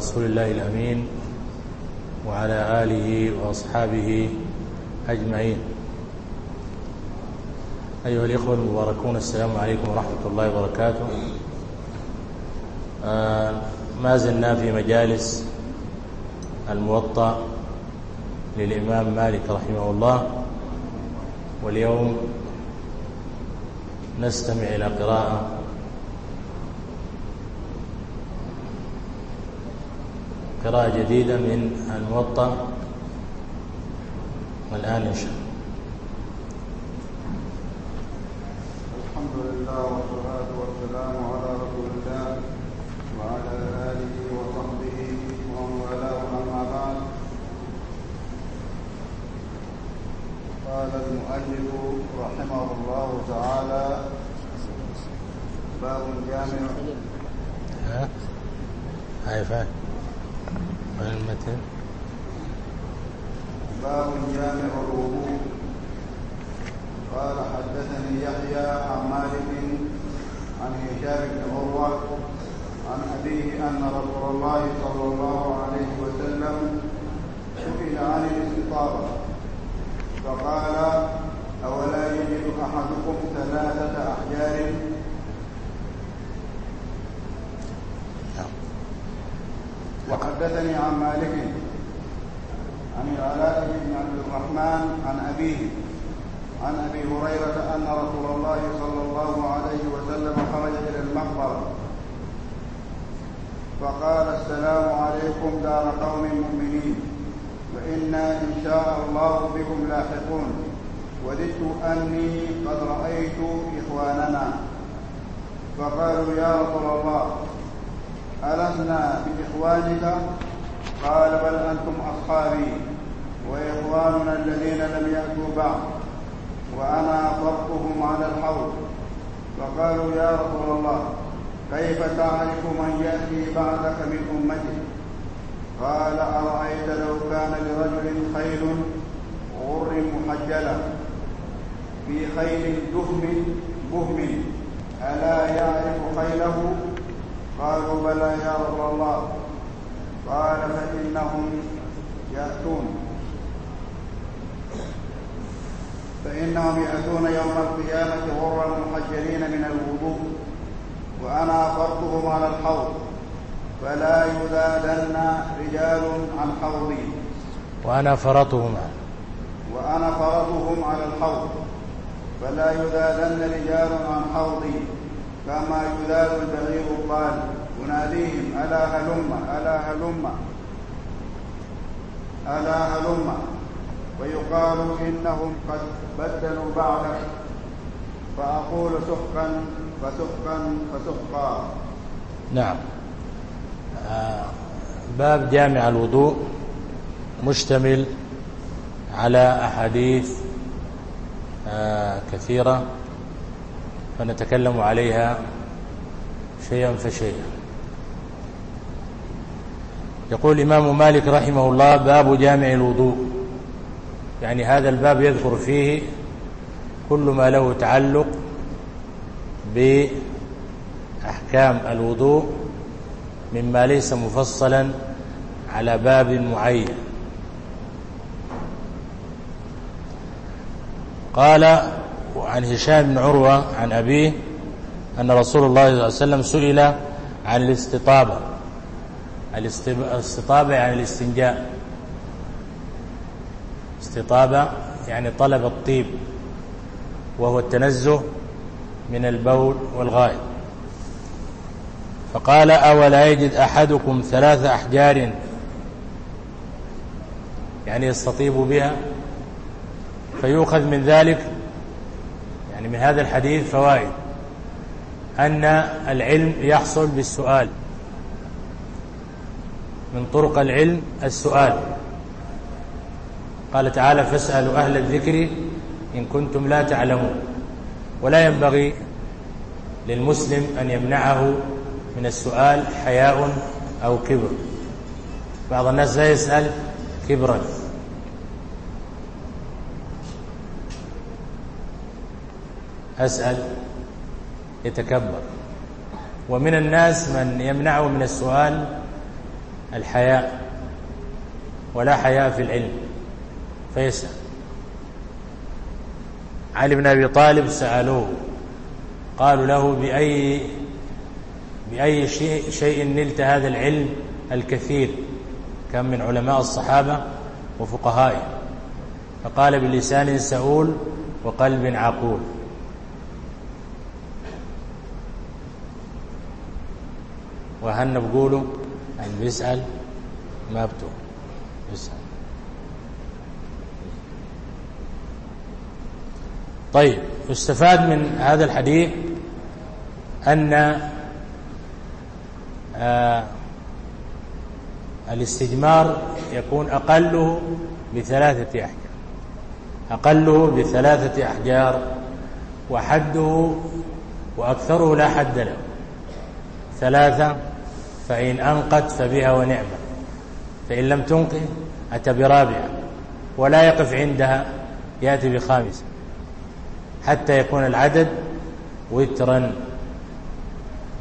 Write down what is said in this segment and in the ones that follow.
رسول الله الأمين وعلى آله وأصحابه أجمعين أيها الإخوة المباركون السلام عليكم ورحمة الله وبركاته ما زلنا في مجالس الموطأ للإمام مالك رحمه الله واليوم نستمع إلى قراءة قراءة جديدة من الموطأ والآن إن شاء الله. الحمد لله والصلاة والسلام على رسول الله وعلى آله وصحبه ومن والاه. أما بعد قال المؤلف رحمه الله تعالى باب جامع. هاي فاهم. بہن باب جامع الوضوء۔ قال حدثني يحيى عن مالك عن هشام بن عروة عن أبيه أن رسول الله صلى الله عليه وسلم سئل عن الاستطابة فقال أولا يجد أحدكم ثلاثة أحجار؟ حدثني عن مالك عن العلاء بن عبد الرحمن عن أبيه عن أبي هريرة أن رسول الله صلى الله عليه وسلم خرج إلى المقبرة. فقال السلام عليكم دار قوم مؤمنين وإنا إن شاء الله بكم لاحقون. وددت أني قد رأيت إخواننا. فقالوا يا رسول الله ألمنا بإخوانك؟ قال بل أنتم أصحابي وإخواننا الذين لم يأتوا بعد وأنا طرقهم على الحوض. فقالوا يا رسول الله كيف تعرف من يأتي بعدك من أمتك قال أرأيت لو كان لرجل خيل غر محجلة في خيل دهم بهم ألا يعرف خيله؟ قالوا بلى يا رسول الله. قال فإنهم يأتون. فإنهم يأتون يوم القيامة غرا محجرين من الوضوء وأنا فرضهم على الحوض. فلا يزادن رجال عن حوضي. وأنا فرطهم. وأنا فرطهم على الحوض. فلا يزادن رجال عن حوضي. كما يدار البغير قال أناديهم ألا هلم ألا هلم ألا هلم. ويقال إنهم قد بدلوا بعدك. فأقول سحقا فسحقا فسحقا. نعم. آه، باب جامع الوضوء مشتمل على أحاديث آه، كثيرة. فنتكلم عليها شيئا فشيئا. يقول الإمام مالك رحمه الله باب جامع الوضوء. يعني هذا الباب يذكر فيه كل ما له تعلق بأحكام الوضوء مما ليس مفصلا على باب معين. قال وعن هشام بن عروة عن أبيه أن رسول الله صلى الله عليه وسلم سئل عن الاستطابة. الاستطابة يعني الاستنجاء. استطابة يعني طلب الطيب وهو التنزه من البول والغائب. فقال أولا يجد أحدكم ثلاث أحجار يعني يستطيب بها؟ فيؤخذ من ذلك يعني من هذا الحديث فوائد. أن العلم يحصل بالسؤال. من طرق العلم السؤال. قال تعالى فاسألوا أهل الذكر إن كنتم لا تعلمون. ولا ينبغي للمسلم أن يمنعه من السؤال حياء أو كبر. بعض الناس لا يسأل كبرا. أسأل يتكبر. ومن الناس من يمنعه من السؤال الحياء ولا حياء في العلم فيسأل. علي بن أبي طالب سألوه قالوا له بأي بأي شيء, نلت هذا العلم الكثير؟ كان من علماء الصحابة وفقهائه. فقال بلسان سؤول وقلب عقول. وهن بقوله أن بيسأل ما بتو. بيسأل طيب يستفاد من هذا الحديث أن آه، الاستجمار يكون أقله بثلاثة أحجار. أقله بثلاثة أحجار وحده وأكثره لا حد له. ثلاثة فإن أنقت فبها ونعمة. فإن لم تنقذ أتى برابعة. ولا يقف عندها يأتي بخامسة. حتى يكون العدد وترا.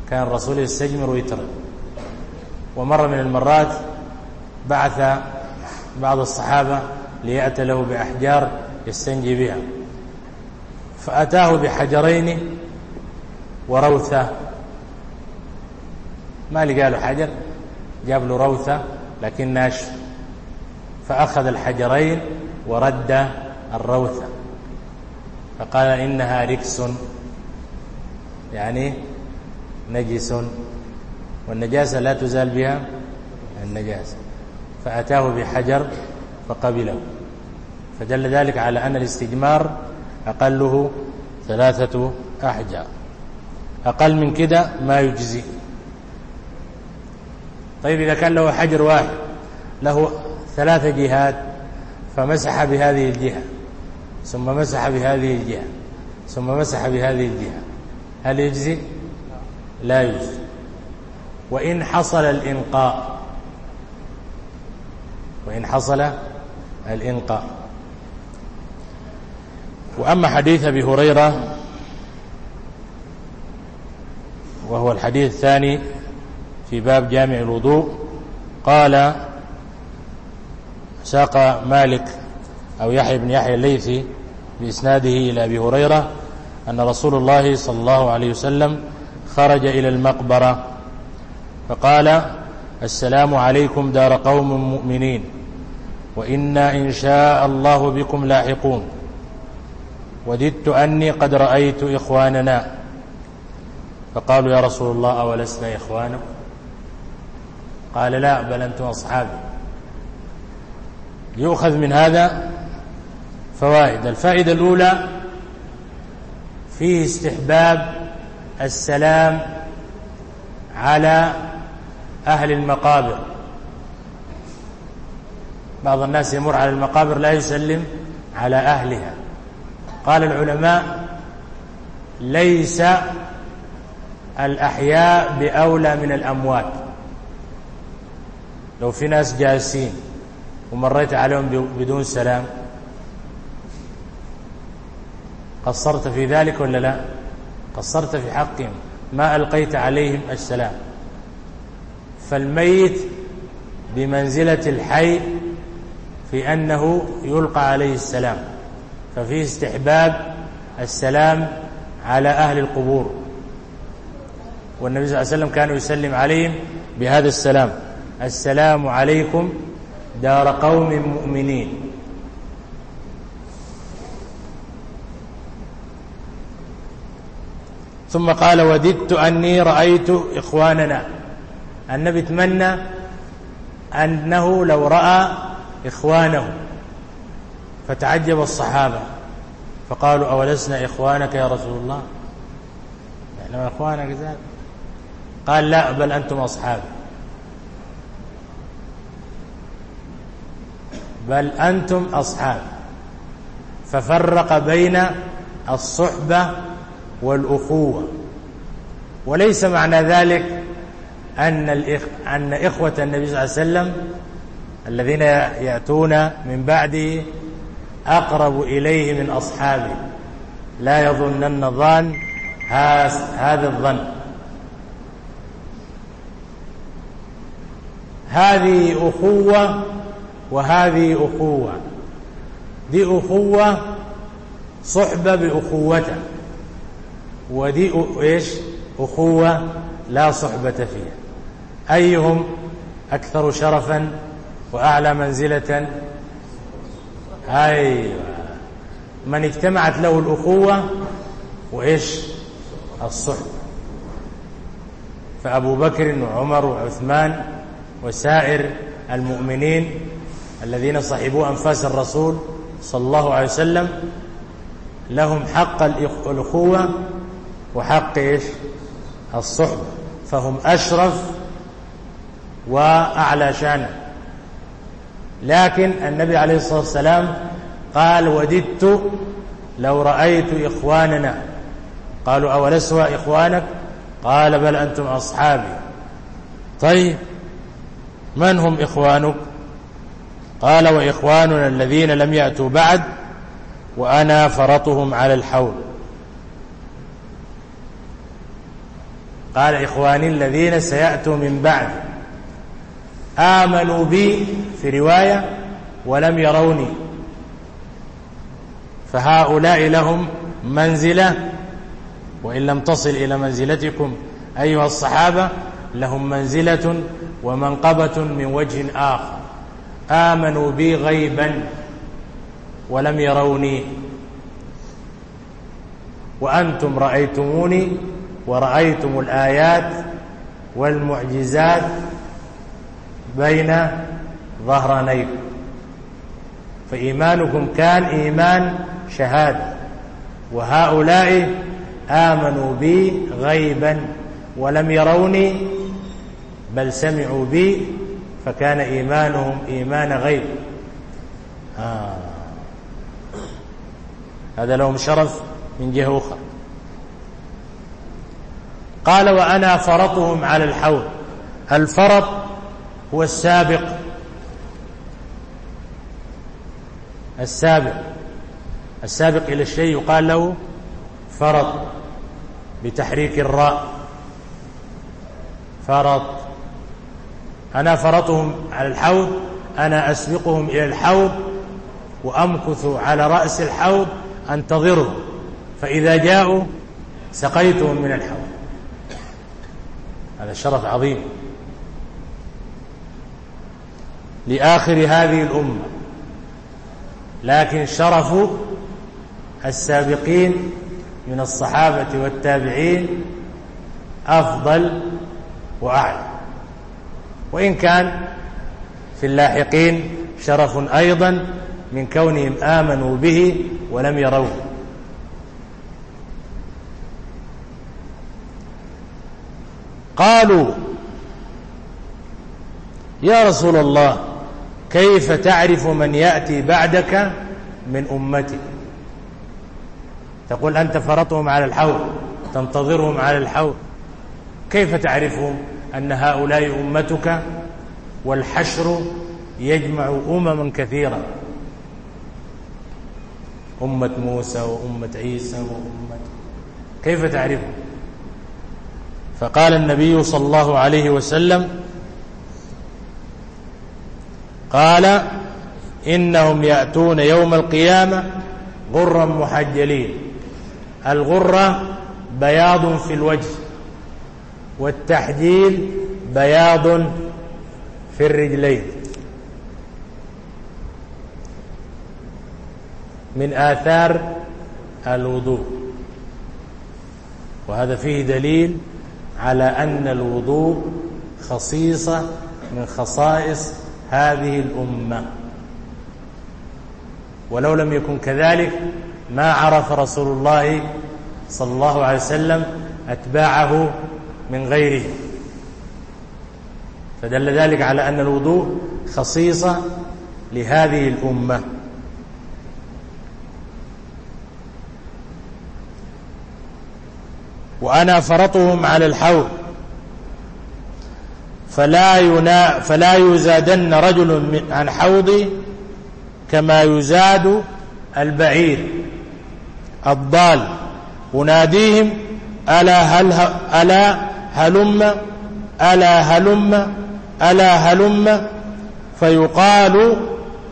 كان الرسول يستجمر وترا. ومرة من المرات بعث بعض الصحابة ليأتى له بأحجار يستنجي بها. فأتاه بحجرين وروثة. ما لقى له حجر جاب له روثة لكن ناش. فأخذ الحجرين ورد الروثة. فقال إنها ركس. يعني نجس. والنجاسة لا تزال بها النجاسة. فأتاه بحجر فقبله. فدل ذلك على أن الاستجمار أقله ثلاثة أحجار. أقل من كده ما يجزي. طيب إذا كان له حجر واحد له ثلاث جهات فمسح بهذه الجهة ثم مسح بهذه الجهة ثم مسح بهذه الجهة. هل يجزي؟ لا يجزي. وإن حصل الإنقاء وإن حصل الإنقاء. وأما حديث أبي هريرة وهو الحديث الثاني في باب جامع الوضوء قال ساق مالك أو يحيى بن يحيى الليثي بإسناده إلى أبي هريرة أن رسول الله صلى الله عليه وسلم خرج إلى المقبرة فقال السلام عليكم دار قوم مؤمنين وإنا إن شاء الله بكم لاحقون وددت أني قد رأيت إخواننا فقالوا يا رسول الله أولسنا إخوانكم قال لا بل أنتم أصحابي. يؤخذ من هذا فوائد. الفائدة الأولى فيه استحباب السلام على أهل المقابر. بعض الناس يمر على المقابر لا يسلم على أهلها. قال العلماء ليس الأحياء بأولى من الأموات. لو في ناس جالسين ومريت عليهم بدون سلام قصرت في ذلك ولا لا؟ قصرت في حقهم ما ألقيت عليهم السلام. فالميت بمنزلة الحي في أنه يلقى عليه السلام. ففي استحباب السلام على أهل القبور. والنبي صلى الله عليه وسلم كان يسلم عليهم بهذا السلام. السلام عليكم دار قوم مؤمنين ثم قال وددت أني رأيت إخواننا. النبي تمنى أنه لو رأى إخوانه. فتعجب الصحابة. فقالوا أولسنا إخوانك يا رسول الله؟ يعني نحن إخوانك ذلك قال لا بل أنتم أصحابي. بل أنتم أصحاب. ففرق بين الصحبة والأخوة. وليس معنى ذلك أن, الإخ... أن إخوة النبي صلى الله عليه وسلم الذين يأتون من بعده أقرب إليه من أصحابه. لا يظنن ظان هذا الظن. هذه أخوة وهذه أخوة. دي أخوة صحبة بأخوة ودي إيش؟ أخوة لا صحبة فيها. أيهم أكثر شرفا وأعلى منزلة؟ أيوة. من اجتمعت له الأخوة وإيش؟ الصحبة. فأبو بكر وعمر وعثمان وسائر المؤمنين الذين صحبوا أنفاس الرسول صلى الله عليه وسلم لهم حق الأخوة وحق إيش؟ الصحبة فهم أشرف وأعلى شانا لكن النبي عليه الصلاة والسلام قال وددت لو رأيت إخواننا. قالوا أولسوا إخوانك؟ قال بل أنتم أصحابي. طيب من هم إخوانك؟ قال وإخواننا الذين لم يأتوا بعد وأنا فرطهم على الحول. قال إخواني الذين سيأتوا من بعد آمنوا بي في رواية ولم يروني. فهؤلاء لهم منزلة وإن لم تصل إلى منزلتكم أيها الصحابة لهم منزلة ومنقبة من وجه آخر. آمنوا بي غيبا ولم يروني. وأنتم رأيتموني ورأيتم الآيات والمعجزات بين ظهرانيكم فإيمانكم كان إيمان شهاد. وهؤلاء آمنوا بي غيبا ولم يروني بل سمعوا بي فكان إيمانهم إيمان غيب. آه. هذا لهم شرف من جهة أخرى. قال وأنا فرطهم على الحول الفرط هو السابق. السابق. السابق إلى الشيء يقال له فرط بتحريك الراء. فرط. أنا فرطهم على الحوض أنا أسبقهم إلى الحوض وأمكث على رأس الحوض أنتظرهم فإذا جاءوا سقيتهم من الحوض. هذا شرف عظيم. لآخر هذه الأمة. لكن شرف السابقين من الصحابة والتابعين أفضل وأعلى. وإن كان في اللاحقين شرف أيضا من كونهم آمنوا به ولم يروه. قالوا يا رسول الله كيف تعرف من يأتي بعدك من أمتي؟ تقول أنت فرطهم على الحوض تنتظرهم على الحوض. كيف تعرفهم؟ أن هؤلاء أمتك والحشر يجمع أمما كثيرة. أمة موسى وأمة عيسى وأمة كيف تعرفهم؟ فقال النبي صلى الله عليه وسلم قال إنهم يأتون يوم القيامة غرا محجلين. الغرة بياض في الوجه. والتحجيل بياض في الرجلين. من آثار الوضوء. وهذا فيه دليل على أن الوضوء خصيصة من خصائص هذه الأمة. ولو لم يكن كذلك ما عرف رسول الله صلى الله عليه وسلم أتباعه من غيره. فدل ذلك على أن الوضوء خصيصة لهذه الأمة. وأنا فرطهم على الحوض. فلا, ينا فلا يزادن رجل عن حوضي كما يزاد البعير. الضال. أناديهم ألا, هل ألا هلم ألا هلم ألا هلم فيقال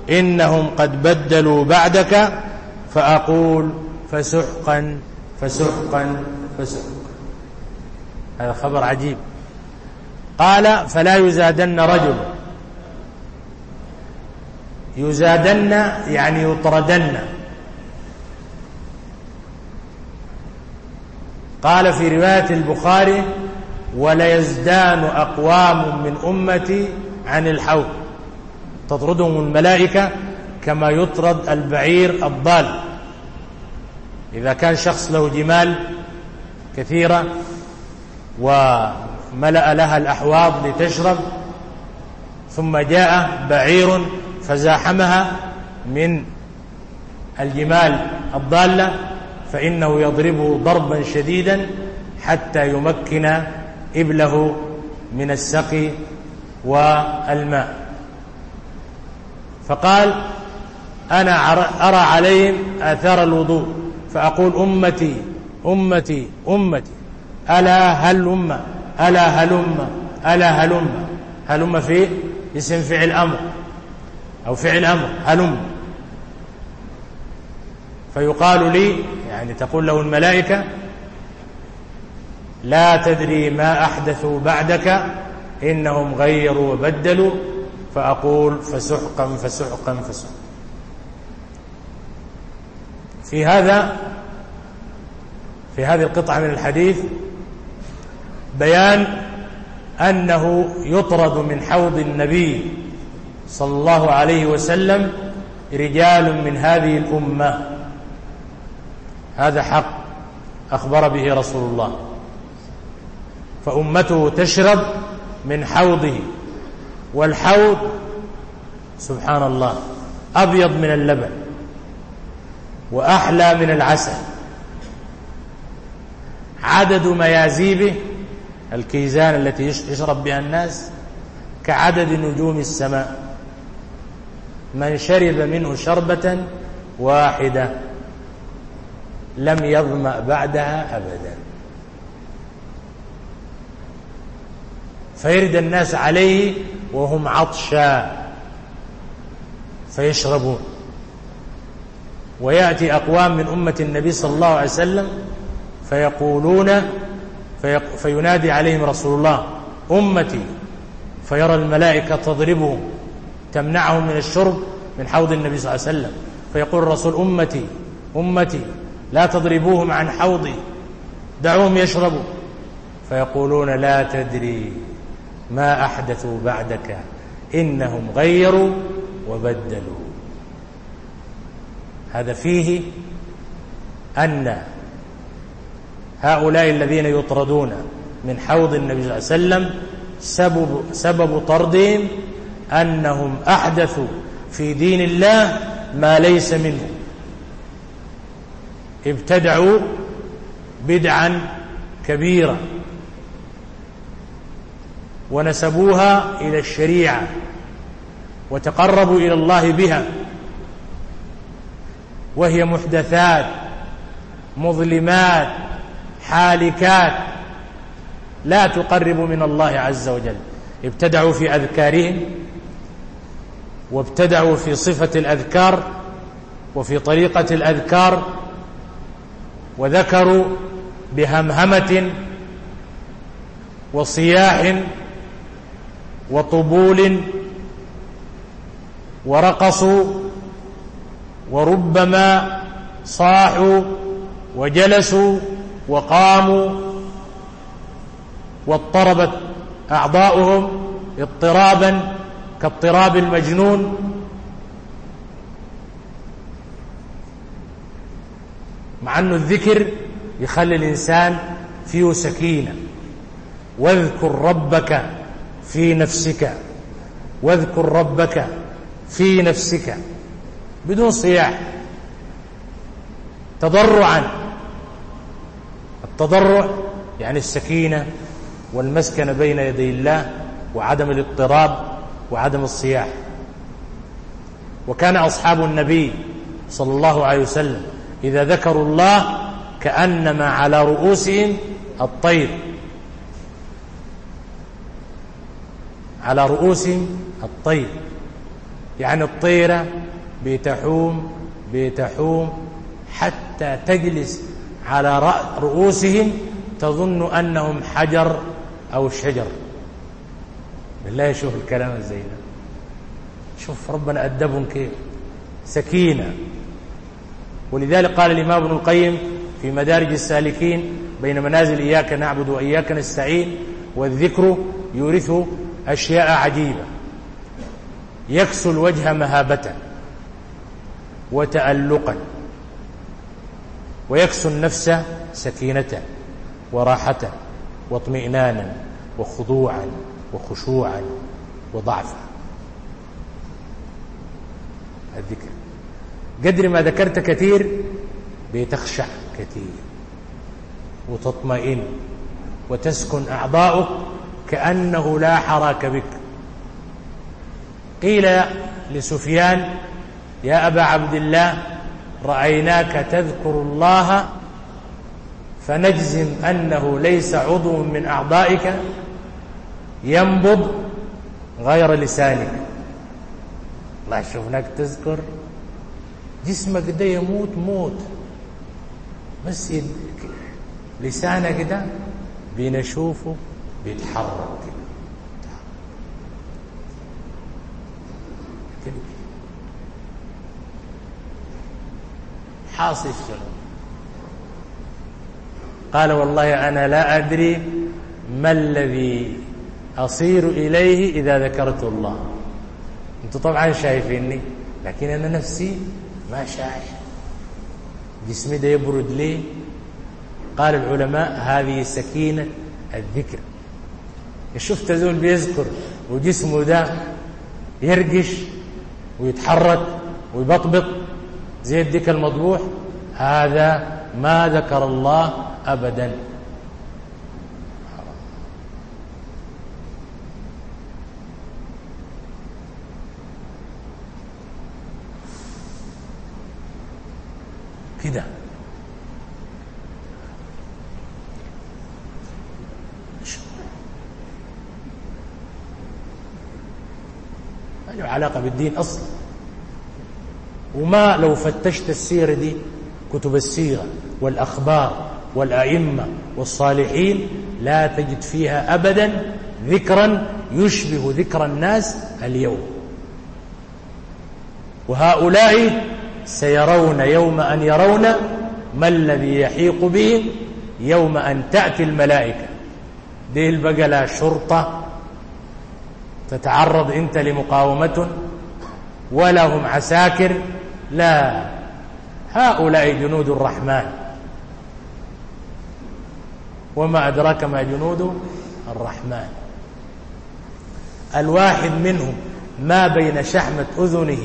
إنهم قد بدلوا بعدك فأقول فسحقا فسحقا فسحقا. هذا خبر عجيب. قال فلا يزادن رجل. يزادن يعني يطردن. قال في رواية البخاري وليزدان أقوام من أمتي عن الحوض. تطردهم الملائكة كما يطرد البعير الضال. إذا كان شخص له جمال كثيرة وملأ لها الأحواض لتشرب ثم جاء بعير فزاحمها من الجمال الضالة فإنه يضربه ضربا شديدا حتى يمكن إبله من السقي والماء. فقال أنا أرى عليهم آثار الوضوء. فأقول أمتي أمتي أمتي. ألا هل أمة؟ ألا هل أمة؟ ألا هل أمة؟ هل أمة في؟ اسم فعل أمر. أو فعل أمر هل أمة؟ فيقال لي يعني تقول له الملائكة لا تدري ما أحدثوا بعدك إنهم غيروا وبدلوا فأقول فسحقا فسحقا فسحقا. في هذا في هذه القطعة من الحديث بيان أنه يطرد من حوض النبي صلى الله عليه وسلم رجال من هذه الأمة. هذا حق أخبر به رسول الله. فأمته تشرب من حوضه والحوض سبحان الله أبيض من اللبن وأحلى من العسل. عدد ميازيبه الكيزان التي يشرب بها الناس كعدد نجوم السماء. من شرب منه شربة واحدة لم يظمأ بعدها أبدا. فيرد الناس عليه وهم عطشا فيشربون. ويأتي أقوام من أمة النبي صلى الله عليه وسلم فيقولون فينادي عليهم رسول الله أمتي فيرى الملائكة تضربهم تمنعهم من الشرب من حوض النبي صلى الله عليه وسلم. فيقول الرسول أمتي أمتي لا تضربوهم عن حوضي دعوهم يشربوا. فيقولون لا تدري. ما أحدثوا بعدك إنهم غيروا وبدلوا. هذا فيه أن هؤلاء الذين يطردون من حوض النبي صلى الله عليه وسلم سبب, سبب طردهم أنهم أحدثوا في دين الله ما ليس منه. ابتدعوا بدعا كبيرا. ونسبوها إلى الشريعة وتقربوا إلى الله بها. وهي محدثات مظلمات حالكات لا تقرب من الله عز وجل. ابتدعوا في أذكارهم وابتدعوا في صفة الأذكار وفي طريقة الأذكار وذكروا بهمهمة وصياح وطبول ورقصوا وربما صاحوا وجلسوا وقاموا واضطربت أعضاؤهم اضطرابا كاضطراب المجنون. مع أنه الذكر يخلي الإنسان فيه سكينة. واذكر ربك في نفسك واذكر ربك في نفسك بدون صياح تضرعا. التضرع يعني السكينة والمسكن بين يدي الله وعدم الاضطراب وعدم الصياح. وكان أصحاب النبي صلى الله عليه وسلم إذا ذكروا الله كأنما على رؤوسهم الطير. على رؤوسهم الطير. يعني الطيرة بتحوم بتحوم حتى تجلس على رؤوسهم تظن أنهم حجر أو شجر. بالله شوف الكلام الزينا شوف ربنا أدبهم كيف. سكينة. ولذلك قال الإمام ابن القيم في مدارج السالكين بين منازل إياك نعبد وإياك نستعين والذكر يورثه أشياء عجيبة. يكسو الوجه مهابة وتألقا. ويكسو النفس سكينة وراحة واطمئنانا وخضوعا وخشوعا وضعفا. الذكر. قدر ما ذكرت كثير بتخشع كثير. وتطمئن. وتسكن أعضاؤك كأنه لا حراك بك. قيل لسفيان يا أبا عبد الله رأيناك تذكر الله فنجزم أنه ليس عضو من أعضائك ينبض غير لسانك. الله شوفناك تذكر. جسمك ده يموت موت. بس لسانك ده بنشوفه. بيتحرك. كده حاصل شر الشغل قال والله أنا لا أدري ما الذي أصير إليه إذا ذكرت الله. أنتم طبعا شايفيني لكن أنا نفسي ما شايف. جسمي ده يبرد ليه قال العلماء هذه سكينة الذكر. شفت ذول بيذكر وجسمه ده يرقش ويتحرك ويبطبط. زي الديك المضبوح هذا ما ذكر الله أبدا. كده. ما له علاقة بالدين أصلا. وما لو فتشت السيرة دي كتب السيرة والأخبار والأئمة والصالحين لا تجد فيها أبدا ذكرا يشبه ذكر الناس اليوم. وهؤلاء سيرون يوم أن يرون ما الذي يحيق بهم يوم أن تأتي الملائكة. دي البقلة شرطة تتعرض أنت لمقاومة ولهم عساكر. لا هؤلاء جنود الرحمن. وما أدراك ما جنود الرحمن. الواحد منهم ما بين شحمة أذنه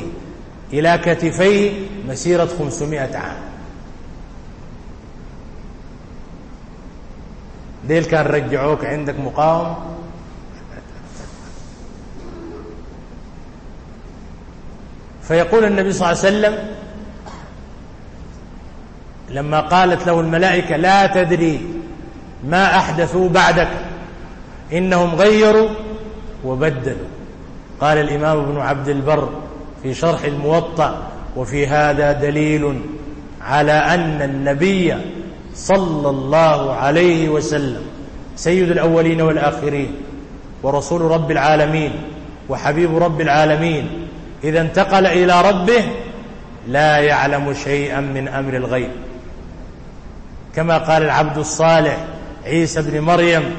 إلى كتفيه مسيرة خمسمائة عام. ديل كان رجعوك عندك مقاوم؟ فيقول النبي صلى الله عليه وسلم لما قالت له الملائكة لا تدري ما أحدثوا بعدك إنهم غيروا وبدلوا. قال الإمام ابن عبد البر في شرح الموطأ وفي هذا دليل على أن النبي صلى الله عليه وسلم سيد الأولين والآخرين ورسول رب العالمين وحبيب رب العالمين إذا انتقل إلى ربه لا يعلم شيئا من أمر الغيب. كما قال العبد الصالح عيسى بن مريم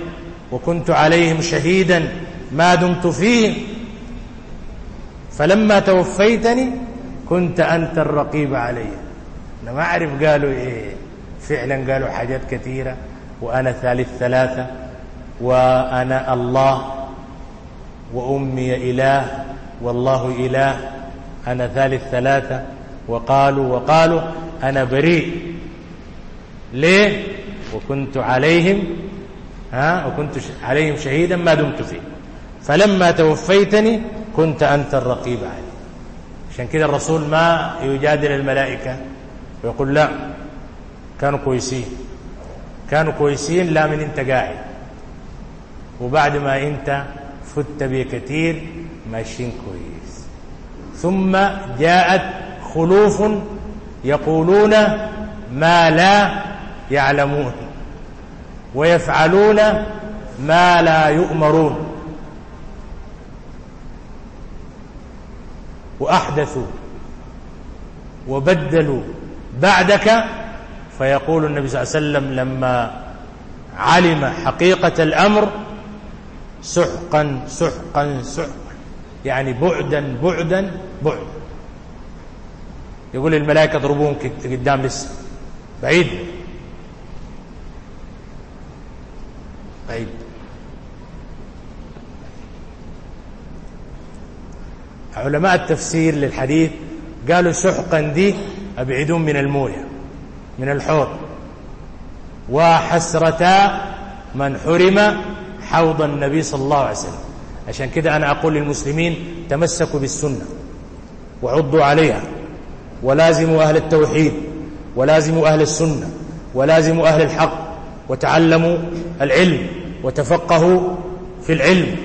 وكنت عليهم شهيدا ما دمت فيهم. فلما توفيتني كنت أنت الرقيب علي. أنا ما أعرف قالوا إيه. فعلا قالوا حاجات كثيرة وأنا ثالث ثلاثة وأنا الله وأمي إله والله إله. أنا ثالث ثلاثة. وقالوا وقالوا أنا بريء. ليه؟ وكنت عليهم ها وكنت عليهم شهيدا ما دمت فيه. فلما توفيتني كنت أنت الرقيب علي. عشان كده الرسول ما يجادل الملائكة. ويقول لا كانوا كويسين. كانوا كويسين لا من أنت قاعد. وبعد ما أنت فت بكثير ماشيين كويس ثم جاءت خلوف يقولون ما لا يعلمون ويفعلون ما لا يؤمرون وأحدثوا وبدلوا بعدك فيقول النبي صلى الله عليه وسلم لما علم حقيقة الأمر سحقا سحقا سحقا يعني بعدا بعدا بعد. يقول الملائكة اضربوهم قدام لسه بعيد. بعيد. علماء التفسير للحديث قالوا سحقا دي أبعدون من الموية من الحوض. وحسرة من حرم حوض النبي صلى الله عليه وسلم. عشان كده أنا أقول للمسلمين تمسكوا بالسنة وعضوا عليها ولازموا أهل التوحيد ولازموا أهل السنة ولازموا أهل الحق وتعلموا العلم وتفقهوا في العلم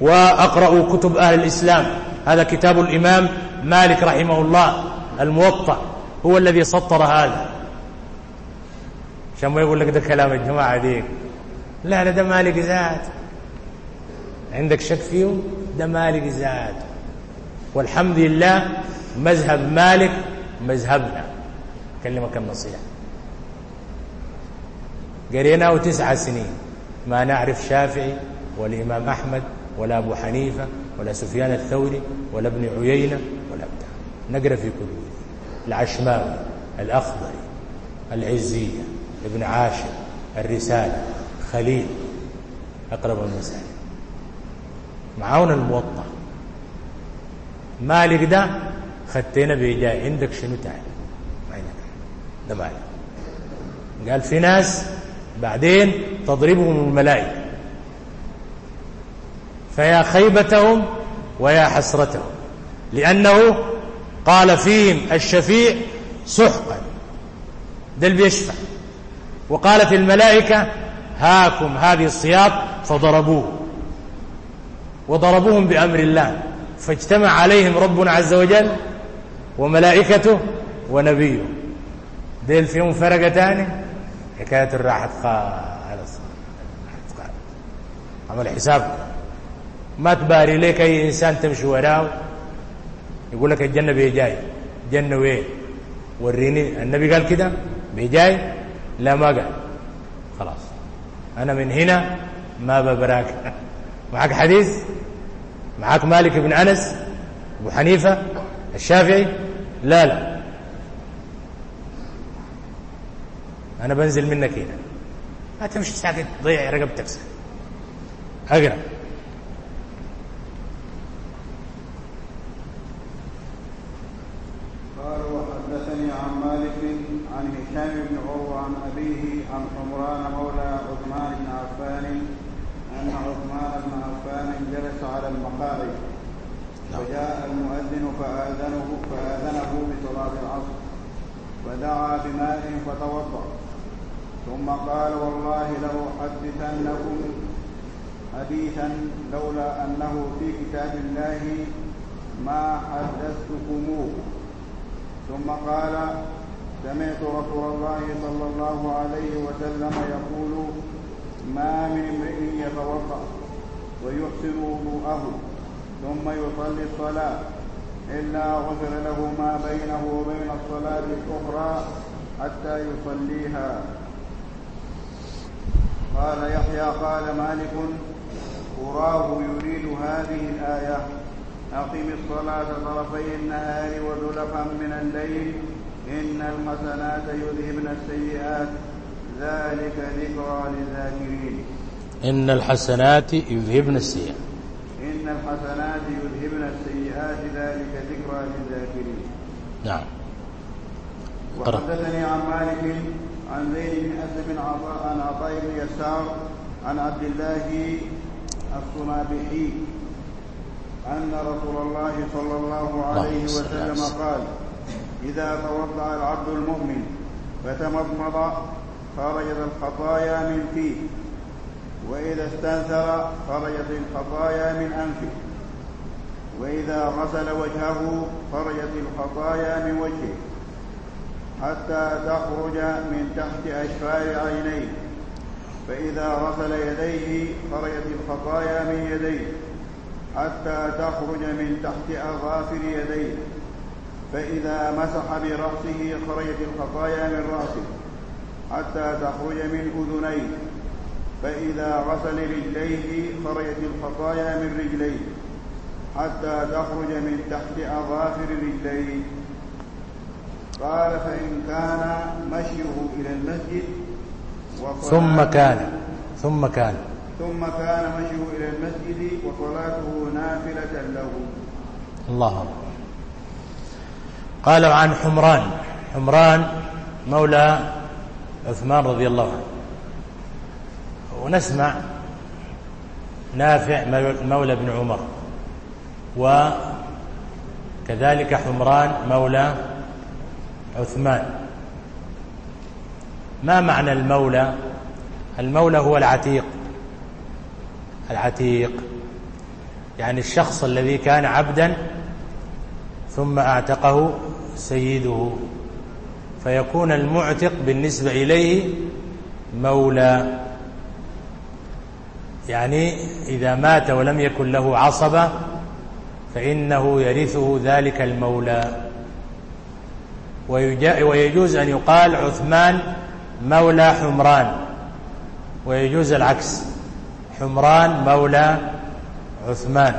وأقرأوا كتب أهل الإسلام هذا كتاب الإمام مالك رحمه الله الموطع هو الذي سطر هذا عشان ما يقول لك ده كلام الجماعة ديك؟ لا لا ده مالك ذات عندك شك فيهم؟ ده مالك زاد. والحمد لله مذهب مالك مذهبنا. كلمة كم قريناه تسعة سنين ما نعرف شافعي والإمام أحمد ولا أبو حنيفة ولا سفيان الثوري ولا ابن عيينة ولا بتاع. نقرأ في كله العشماوي الأخضري العزية ابن عاشر الرسالة خليل أقرب المسائل. معاون الموطة مالك ده خدتنا بيجاء عندك شنو تعال عينك ده مالك. قال في ناس بعدين تضربهم الملائكة. فيا خيبتهم ويا حسرتهم. لأنه قال فيهم الشفيع سحقا. ده اللي بيشفع. وقالت الملائكة هاكم هذه الصياط فضربوه. وضربوهم بأمر الله. فاجتمع عليهم ربنا عز وجل وملائكته ونبيه. ديل فيهم فرقة تاني حكاية الراحة خالص. عمل حساب ما تباري ليك أي إنسان تمشي وراه يقول لك الجنة بيجاي. جنة وين؟ وريني. النبي قال كده؟ بيجاي؟ لا ما قال. خلاص. أنا من هنا ما ببراك. معك حديث معك مالك بن أنس أبو حنيفة الشافعي لا لا. أنا بنزل منك هنا. لا تمشي ساكت تضيع رقبتك أقرأ. ثم قال والله لأحدثنكم حديثا لولا أنه في كتاب الله ما حدثتكموه. ثم قال سمعت رسول الله صلى الله عليه وسلم يقول ما من امرئ يتوضأ ويحسن وضوءه ثم يصلي الصلاة إلا غفر له ما بينه وبين الصلاة الأخرى حتى يصليها. قال يحيى قال مالك أراه يريد هذه الآية. أقم الصلاة طرفي النهار وزلفا من الليل. إن الحسنات يذهبن السيئات. ذلك ذكرى للذاكرين. إن الحسنات يذهبن السيئات. إن الحسنات يذهبن السيئات. ذلك ذكرى للذاكرين. نعم. وحدثني عن مالك عن زيد بن أسلم عن عطاء بن يسار عن عبد الله الصنابحي أن رسول الله صلى الله عليه وسلم قال إذا توضأ العبد المؤمن فتمضمض خرجت الخطايا من فيه وإذا استنثر خرجت الخطايا من أنفه وإذا غسل وجهه خرجت الخطايا من وجهه. حتى تخرج من تحت أشفار عينيه. فإذا غسل يديه خرجت الخطايا من يديه. حتى تخرج من تحت أظافر يديه. فإذا مسح برأسه خرجت الخطايا من رأسه. حتى تخرج من أذنيه. فإذا غسل رجليه خرجت الخطايا من رجليه. حتى تخرج من تحت أظافر رجليه. قال فإن كان مشيه إلى المسجد ثم كان ثم كان. ثم كان مشيه إلى المسجد وصلاته نافلة له. الله قال عن حمران. حمران مولى عثمان رضي الله عنه. ونسمع نافع مولى بن عمر. وكذلك حمران مولى عثمان. ما معنى المولى؟ المولى هو العتيق. العتيق. يعني الشخص الذي كان عبدا ثم أعتقه سيده. فيكون المعتق بالنسبة إليه مولى. يعني إذا مات ولم يكن له عصبة فإنه يرثه ذلك المولى. ويجوز أن يقال عثمان مولى حمران. ويجوز العكس. حمران مولى عثمان.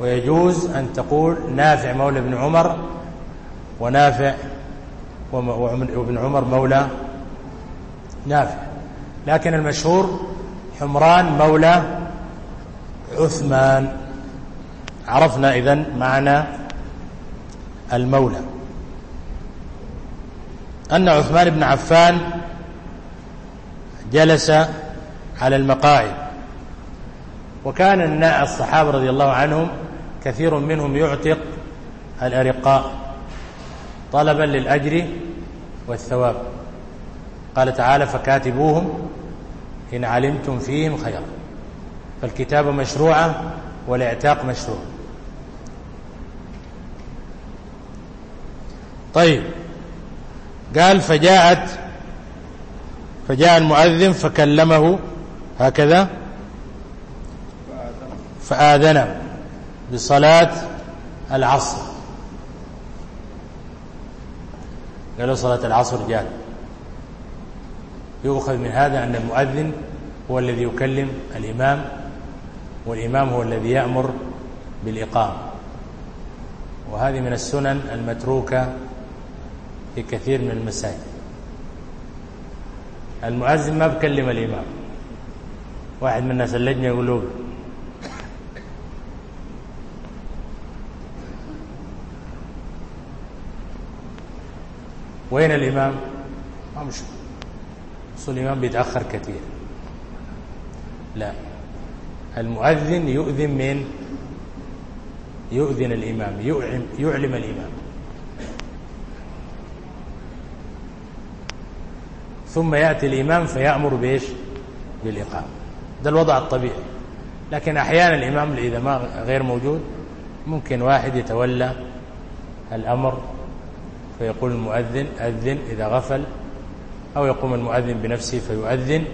ويجوز أن تقول نافع مولى بن عمر ونافع وابن عمر مولى نافع. لكن المشهور حمران مولى عثمان. عرفنا إذن معنى المولى. أن عثمان بن عفان جلس على المقاعد. وكان الصحابة رضي الله عنهم كثير منهم يعتق الأرقاء طلبا للأجر والثواب. قال تعالى فكاتبوهم إن علمتم فيهم خيرا. فالكتابة مشروعة والإعتاق مشروع. طيب. قال فجاءت فجاء المؤذن فكلمه هكذا فآذن بصلاة العصر. قالوا صلاة العصر جاء يؤخذ من هذا أن المؤذن هو الذي يكلم الإمام والإمام هو الذي يأمر بالإقامة. وهذه من السنن المتروكة في كثير من المساجد المعزم ما بكلم الإمام واحد من منا يقول له وين الإمام؟ ما مش الإمام بيتأخر كثير. لا المؤذن يؤذن من يؤذن الإمام يعلم الإمام. ثم يأتي الإمام فيأمر بإيش؟ بالإقامة. ده الوضع الطبيعي. لكن أحيانا الإمام إذا ما غير موجود ممكن واحد يتولى الأمر فيقول المؤذن أذن إذا غفل أو يقوم المؤذن بنفسه فيؤذن.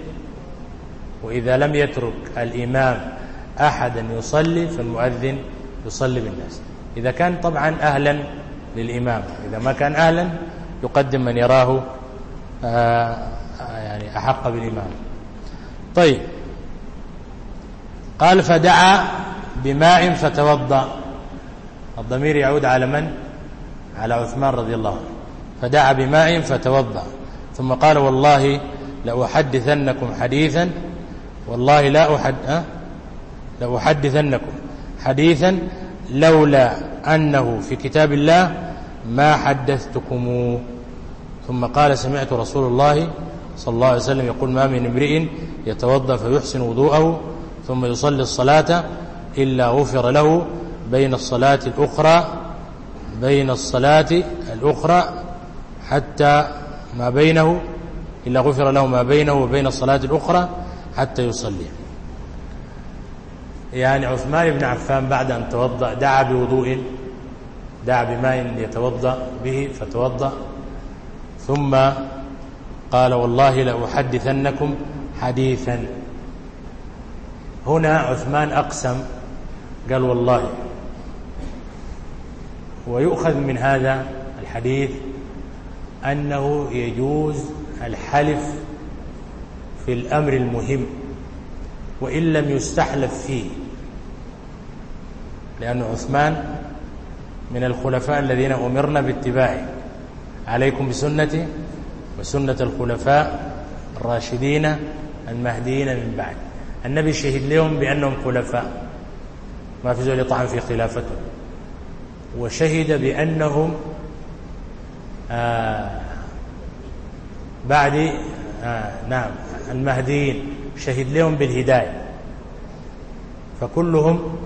وإذا لم يترك الإمام أحدا يصلي فالمؤذن يصلي بالناس. إذا كان طبعا أهلا للإمام إذا ما كان أهلا يقدم من يراه آه، يعني أحق بالإمام طيب. قال فدعا بماء فتوضأ. الضمير يعود على من؟ على عثمان رضي الله عنه. فدعا بماء فتوضأ. ثم قال والله لأحدثنكم حديثا. والله لا أحد لأحدثنكم حديثا لولا أنه في كتاب الله ما حدثتكموه. ثم قال سمعت رسول الله صلى الله عليه وسلم يقول ما من امرئ يتوضأ فيحسن وضوءه ثم يصلي الصلاة إلا غفر له بين الصلاة الأخرى بين الصلاة الأخرى حتى ما بينه إلا غفر له ما بينه وبين الصلاة الأخرى حتى يصلي. يعني عثمان بن عفان بعد أن توضأ دعا بوضوء دعا بماء يتوضأ به فتوضأ ثم قال والله لأحدثنكم حديثا. هنا عثمان أقسم قال والله. ويؤخذ من هذا الحديث أنه يجوز الحلف في الأمر المهم وإن لم يستحلف فيه لأن عثمان من الخلفاء الذين أمرنا باتباعه. عليكم بسنتي؟ وسنة الخلفاء الراشدين المهديين من بعد. النبي شهد لهم بأنهم خلفاء. ما في زول طعن في خلافته. وشهد بأنهم آه، بعد آه، نعم المهديين. شهد لهم بالهداية. فكلهم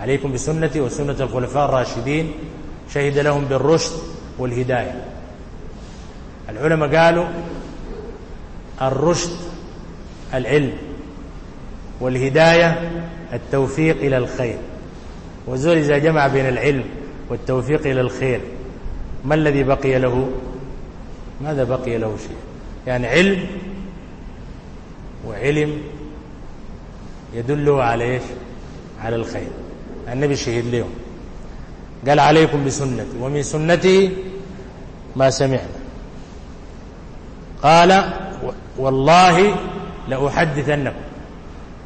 عليكم بسنتي وسنة الخلفاء الراشدين. شهد لهم بالرشد والهداية. العلماء قالوا الرشد العلم والهداية التوفيق إلى الخير وزول إذا جمع بين العلم والتوفيق إلى الخير ما الذي بقي له؟ ماذا بقي له شيء؟ يعني علم وعلم يدله على إيش؟ على الخير. النبي شهد لهم. قال عليكم بسنتي. ومن سنتي ما سمعنا. قال والله لأحدثنكم.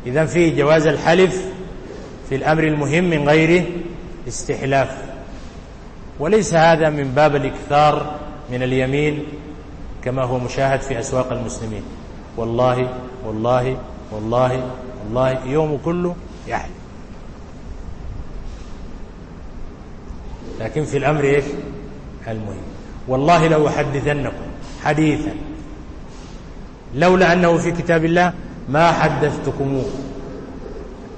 إذا فيه جواز الحلف في الأمر المهم من غير استحلاف. وليس هذا من باب الإكثار من اليمين كما هو مشاهد في أسواق المسلمين. والله والله والله والله يوم كله يحلف. لكن في الأمر إيش؟ المهم. والله لو حدثنكم حديثا. لولا أنه في كتاب الله ما حدثتكموه.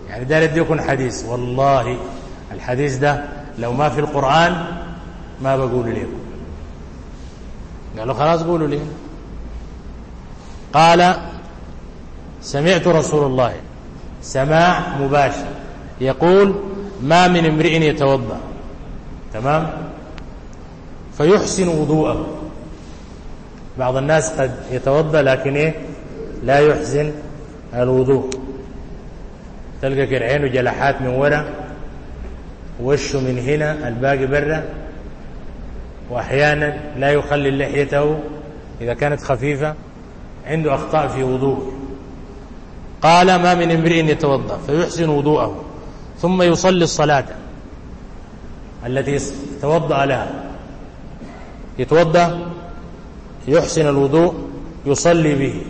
يعني ده لديكم حديث. والله الحديث ده لو ما في القرآن ما بقول ليكم قالوا خلاص قولوا لي. قال سمعت رسول الله. سماع مباشر. يقول ما من امرئ يتوضأ. تمام؟ فيحسن وضوءه. بعض الناس قد يتوضأ لكن إيه؟ لا يحسن الوضوء. تلقى كده عينه جلحات من ورا وشه من هنا الباقي برا. وأحيانا لا يخلي لحيته إذا كانت خفيفة عنده أخطاء في وضوءه. قال ما من امرئ يتوضأ فيحسن وضوءه ثم يصلي الصلاة. التي توضا لها. يتوضأ يحسن الوضوء يصلي به.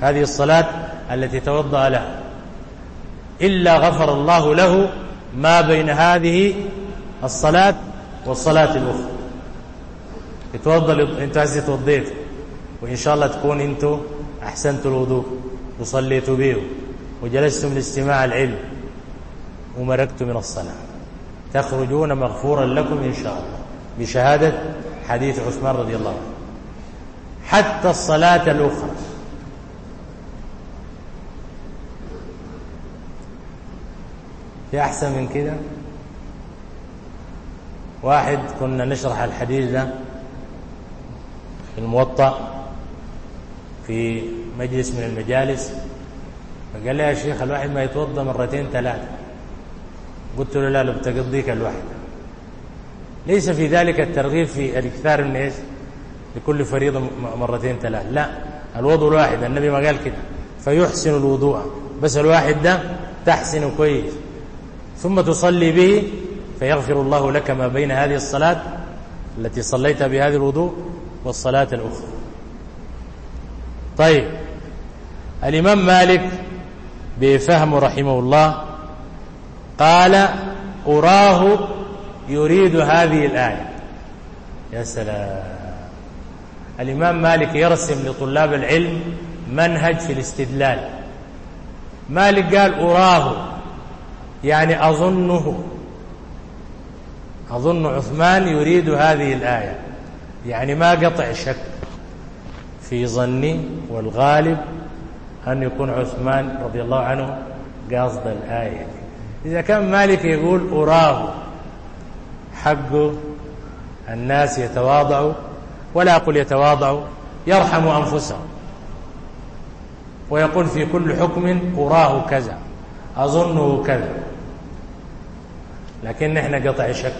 هذه الصلاة التي توضأ لها. إلا غفر الله له ما بين هذه الصلاة والصلاة الأخرى. اتوضأ أنت عزي توضيت وإن شاء الله تكون أنت أحسنتوا الوضوء. وصليتوا به. وجلستم لاستماع العلم. ومركت من الصلاة. تخرجون مغفورا لكم إن شاء الله. بشهادة حديث عثمان رضي الله عنه. حتى الصلاة الأخرى. في أحسن من كده؟ واحد كنا نشرح الحديث ده في الموطأ في مجلس من المجالس. فقال لي يا شيخ الواحد ما يتوضأ مرتين ثلاثة. قلت له لا لو بتقضيك الواحد. ليس في ذلك الترغيب في الإكثار من إيش؟ لكل فريضة مرتين ثلاث. لا الوضوء الواحد النبي ما قال كده. فيحسن الوضوء. بس الواحد ده تحسن كويس. ثم تصلي به فيغفر الله لك ما بين هذه الصلاة التي صليت بهذا الوضوء والصلاة الأخرى. طيب الإمام مالك بفهم رحمه الله قال أراه يريد هذه الآية. يا سلام. الإمام مالك يرسم لطلاب العلم منهج في الاستدلال. مالك قال أراه يعني أظنه أظن عثمان يريد هذه الآية. يعني ما قطع شك في ظني والغالب أن يكون عثمان رضي الله عنه قاصد الآية. إذا كان مالك يقول أراه حق الناس يتواضعوا ولا يقول يتواضعوا يرحموا أنفسهم ويقول في كل حكم أراه كذا أظنه كذا. لكن إحنا قطع شك.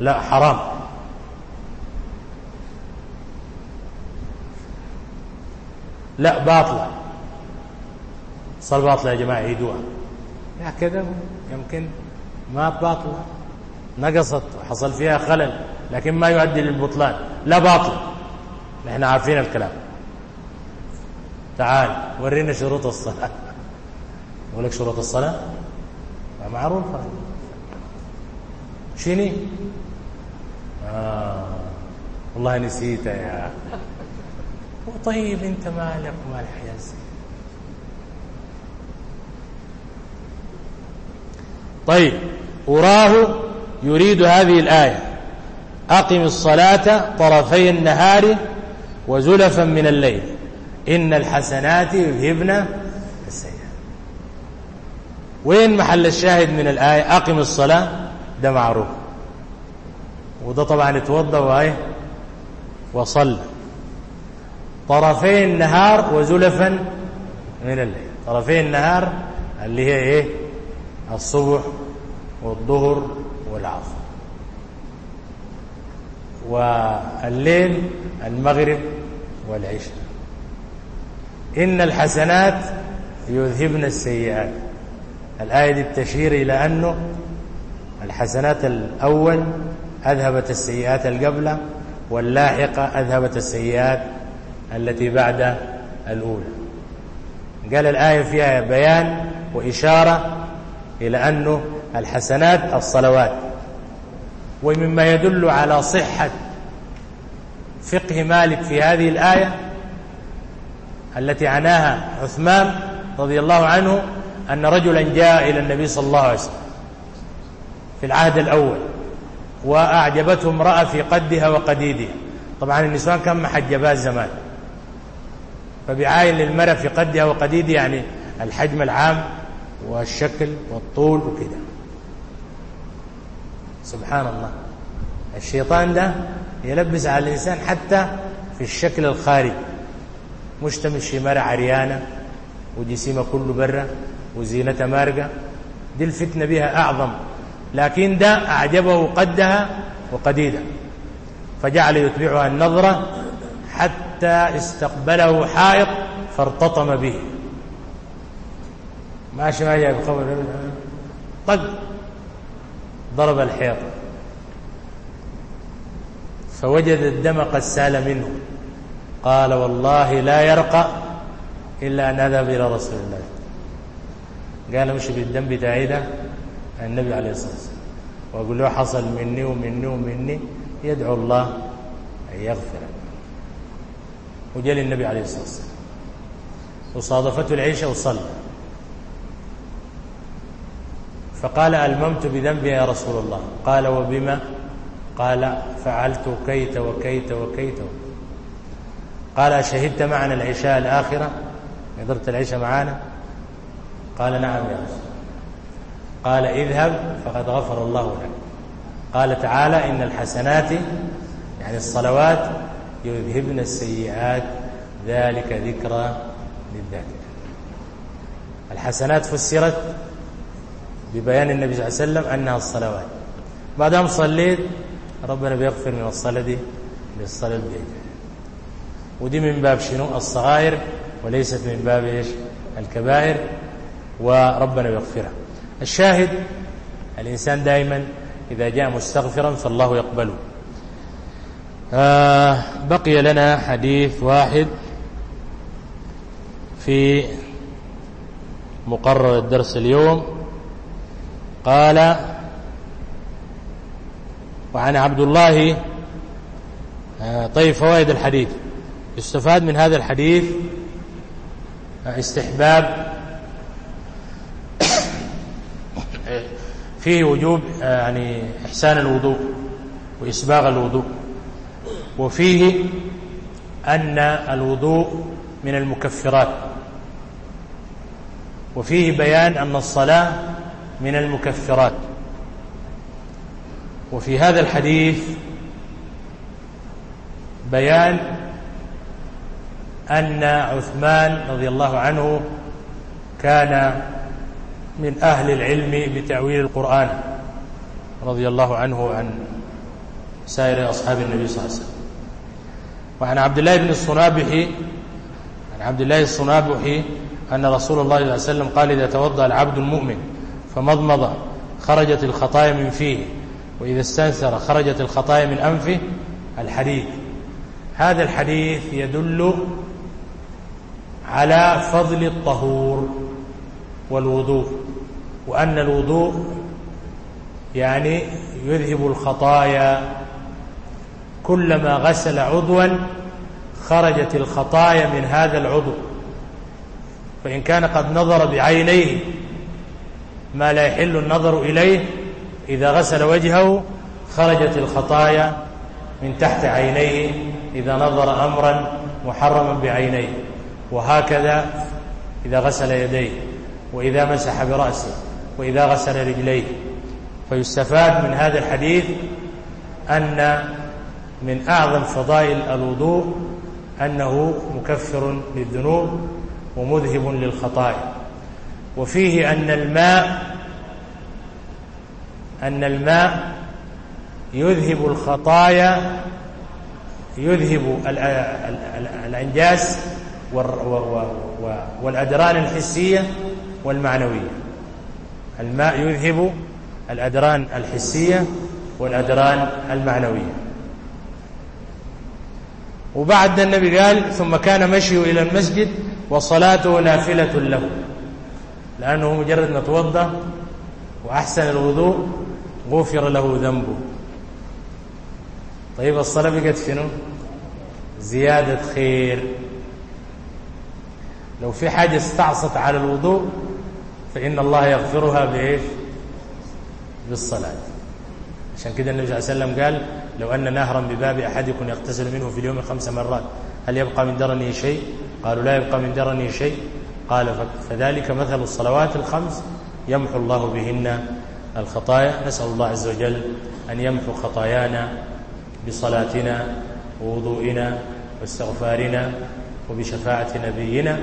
لا حرام. لا باطلة صل باطلة يا جماعة عيدوها. كذا يمكن ما باطلة نقصت وحصل فيها خلل. لكن ما يؤدي للبطلان لا باطل. نحن عارفين الكلام. تعال ورينا شروط الصلاة. يقول لك شروط الصلاة؟ معروفة شيني آه. والله نسيت يا طيب أنت مالك ومال حياة. طيب أراه يريد هذه الآية. أقم الصلاة طرفي النهار وزلفا من الليل. إن الحسنات يذهبن السيئات. وين محل الشاهد من الآية؟ أقم الصلاة ده معروف. وده طبعا اتوضى وآيه؟ وصل طرفي النهار وزلفا من الليل. طرفي النهار اللي هي إيه؟ الصبح والظهر والعصر. والليل المغرب والعشاء. إن الحسنات يذهبن السيئات. الآية دي بتشير إلى أنه الحسنات الأول أذهبت السيئات القبلة واللاحقة أذهبت السيئات التي بعد الأولى. قال الآية فيها بيان وإشارة إلى أنه الحسنات الصلوات. ومما يدل على صحة فقه مالك في هذه الآية التي عناها عثمان رضي الله عنه أن رجلا جاء إلى النبي صلى الله عليه وسلم في العهد الأول وأعجبته امرأة في قدها وقديدها. طبعا النسوان كان محجبات زمان. فبعاين للمرأة في قدها وقديدها يعني الحجم العام والشكل والطول وكذا سبحان الله. الشيطان ده يلبس على الإنسان حتى في الشكل الخارج. مشتمل الشمارة عريانة وجسيمة كله برة وزينة مارقة. دي الفتنة بها أعظم. لكن ده أعجبه قدها وقديدة. فجعل يتبعها النظرة حتى استقبله حائط فارتطم به. ماشي ما جاء بخبر. طق ضرب الحيط. فوجد الدم قد سال منه. قال والله لا يرقى إلا أن أذهب إلى رسول الله. قال مش بالدم بتاعي ده؟ النبي عليه الصلاة والسلام. وأقول له حصل مني ومني ومني يدعو الله أن يغفر. وجاء للنبي عليه الصلاة والسلام. وصادفته العيشة وصلى. فقال ألممت بذنبي يا رسول الله. قال وبما؟ قال فعلت كيت وكيت وكيت. قال شهدت معنا العشاء الآخرة؟ حضرت العشاء معنا قال نعم يا رسول. قال اذهب فقد غفر الله لك. قال تعالى إن الحسنات يعني الصلوات يذهبن السيئات. ذلك ذكرى للذاكرة الحسنات فسرت ببيان النبي صلى الله عليه وسلم أنها الصلوات. بعدهم صليت ربنا بيغفر من الصلاة دي للصلاة دي. ودي من باب شنو؟ الصغائر وليست من باب إيش؟ الكبائر وربنا بيغفرها الشاهد الإنسان دائما إذا جاء مستغفرا فالله يقبله. آه، بقي لنا حديث واحد في مقرر الدرس اليوم. قال وعن عبد الله آه، طيب فوائد الحديث. يستفاد من هذا الحديث آه، استحباب فيه وجوب آه، يعني إحسان الوضوء وإسباغ الوضوء. وفيه أن الوضوء من المكفرات. وفيه بيان أن الصلاة من المكفرات. وفي هذا الحديث بيان أن عثمان رضي الله عنه كان من أهل العلم بتأويل القرآن رضي الله عنه عن سائر أصحاب النبي صلى الله عليه وسلم. وعن عبد الله بن الصنابحي عن عبد الله الصنابحي أن رسول الله صلى الله عليه وسلم قال إذا توضى العبد المؤمن فمضمض خرجت الخطايا من فيه وإذا استنثر خرجت الخطايا من أنفه الحديث. هذا الحديث يدل على فضل الطهور والوضوء وأن الوضوء يعني يذهب الخطايا. كلما غسل عضوا خرجت الخطايا من هذا العضو فإن كان قد نظر بعينيه ما لا يحل النظر إليه إذا غسل وجهه خرجت الخطايا من تحت عينيه إذا نظر أمرا محرما بعينيه وهكذا إذا غسل يديه وإذا مسح برأسه وإذا غسل رجليه فيستفاد من هذا الحديث أن من أعظم فضائل الوضوء أنه مكفر للذنوب ومذهب للخطايا وفيه أن الماء أن الماء يذهب الخطايا يذهب الأنجاس والأدران الحسية والمعنوية. الماء يذهب الأدران الحسية والأدران المعنوية. وبعد النبي قال ثم كان مشيه إلى المسجد وصلاته نافلة له. لأنه مجرد ما توضى وأحسن الوضوء غفر له ذنبه. طيب الصلاة بقت شنو؟ زيادة خير. لو في حاجة استعصت على الوضوء فإن الله يغفرها بإيش؟ بالصلاة. عشان كده النبي صلى الله عليه وسلم قال لو أن نهرا بباب أحدكم يغتسل منه في اليوم خمس مرات هل يبقى من درني شيء؟ قالوا لا يبقى من درني شيء. قال فذلك مثل الصلوات الخمس يمحو الله بهن الخطايا. نسأل الله عز وجل أن يمحو خطايانا بصلاتنا ووضوئنا واستغفارنا وبشفاعة نبينا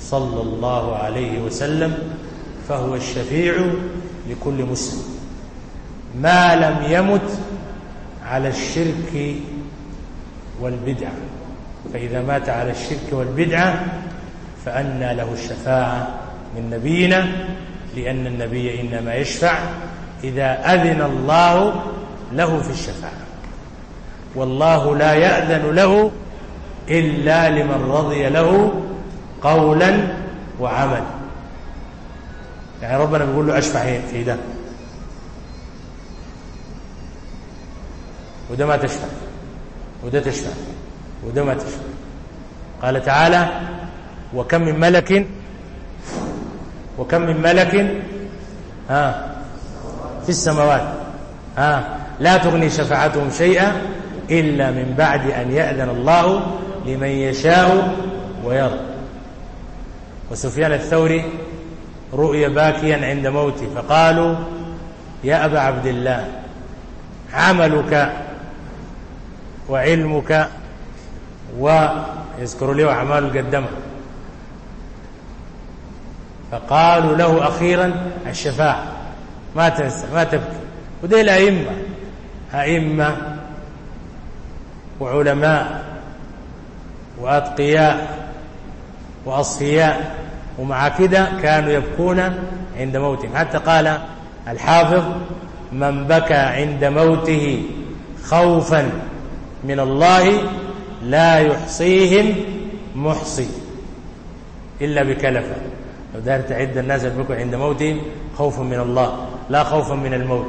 صلى الله عليه وسلم فهو الشفيع لكل مسلم. ما لم يمت على الشرك والبدعة. فإذا مات على الشرك والبدعة فأنى له الشفاعة من نبينا لأن النبي إنما يشفع إذا أذن الله له في الشفاعة. والله لا يأذن له إلا لمن رضي له قولا وعملا. يعني ربنا بيقول له أشفع في إيه ده؟ وده ما تشفع وده تشفع وده ما تشفع. قال تعالى وكم من ملك وكم من ملك ها في السماوات ها لا تغني شفاعتهم شيئا إلا من بعد أن يأذن الله لمن يشاء ويرضى وسفيان الثوري رؤي باكيا عند موته فقالوا يا أبا عبد الله عملك وعلمك ويذكروا لي أعمال قدمها فقالوا له أخيرا الشفاعة. ما تنسى ما تبكي. وده الأئمة. أئمة وعلماء وأتقياء وأصفياء ومع كده كانوا يبكون عند موتهم. حتى قال الحافظ من بكى عند موته خوفا من الله لا يحصيهم محصي إلا بكلفة. دار تعد الناس البكاء عند موتهم خوفا من الله لا خوفا من الموت